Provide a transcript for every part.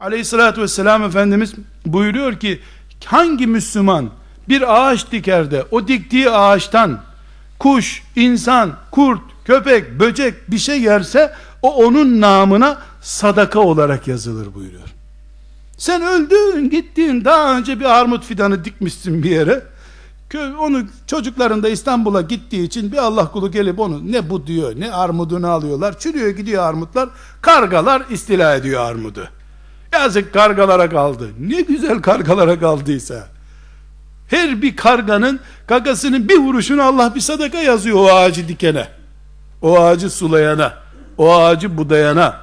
Aleyhissalatü vesselam Efendimiz buyuruyor ki hangi Müslüman bir ağaç diker de o diktiği ağaçtan kuş, insan, kurt, köpek, böcek bir şey yerse o onun namına sadaka olarak yazılır buyuruyor. Sen öldün gittin daha önce bir armut fidanı dikmişsin bir yere. Onu çocukların da İstanbul'a gittiği için bir Allah kulu gelip onu ne bu diyor ne armudunu alıyorlar. Çürüyor gidiyor armutlar. Kargalar istila ediyor armudu. Yazık kargalara kaldı. Ne güzel kargalara kaldıysa. Her bir karganın gagasının bir vuruşunu Allah bir sadaka yazıyor o ağacı dikene. O ağacı sulayana. O ağacı budayana.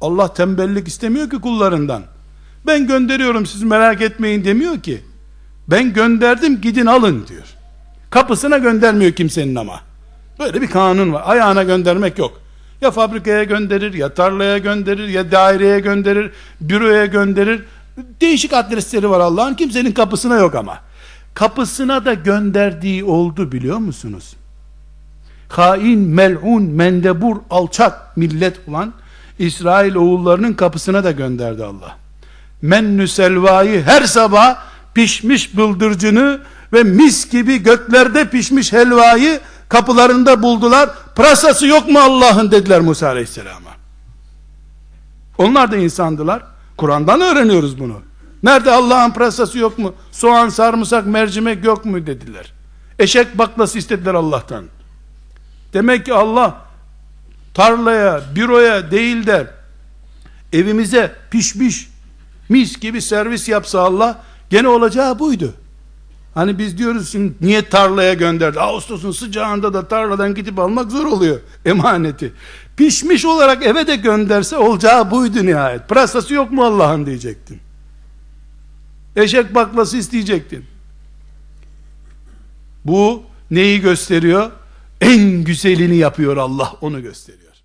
Allah tembellik istemiyor ki kullarından. Ben gönderiyorum siz merak etmeyin demiyor ki. Ben gönderdim gidin alın diyor. Kapısına göndermiyor kimsenin ama. Böyle bir kanun var. Ayağına göndermek yok. Ya fabrikaya gönderir, ya tarlaya gönderir, ya daireye gönderir, büroya gönderir. Değişik adresleri var Allah'ın. Kimsenin kapısına yok ama. Kapısına da gönderdiği oldu biliyor musunuz? Hain, mel'un, mendebur, alçak millet olan İsrail oğullarının kapısına da gönderdi Allah. Mennü selvayı her sabah pişmiş bıldırcını ve mis gibi göklerde pişmiş helvayı kapılarında buldular. Pırasası yok mu Allah'ın dediler Musa Aleyhisselam'a. Onlar da insandılar. Kur'an'dan öğreniyoruz bunu. Nerede Allah'ın pırasası yok mu? Soğan, sarımsak, mercimek yok mu dediler. Eşek baklası istediler Allah'tan. Demek ki Allah tarlaya, büroya değil de evimize pişmiş mis gibi servis yapsa Allah gene olacağı buydu. Hani biz diyoruz şimdi niye tarlaya gönderdi? Ağustos'un sıcağında da tarladan gidip almak zor oluyor emaneti. Pişmiş olarak eve de gönderse olacağı buydu nihayet. Pırasası yok mu Allah'ın diyecektin. Eşek baklası isteyecektin. Bu neyi gösteriyor? En güzelini yapıyor Allah onu gösteriyor.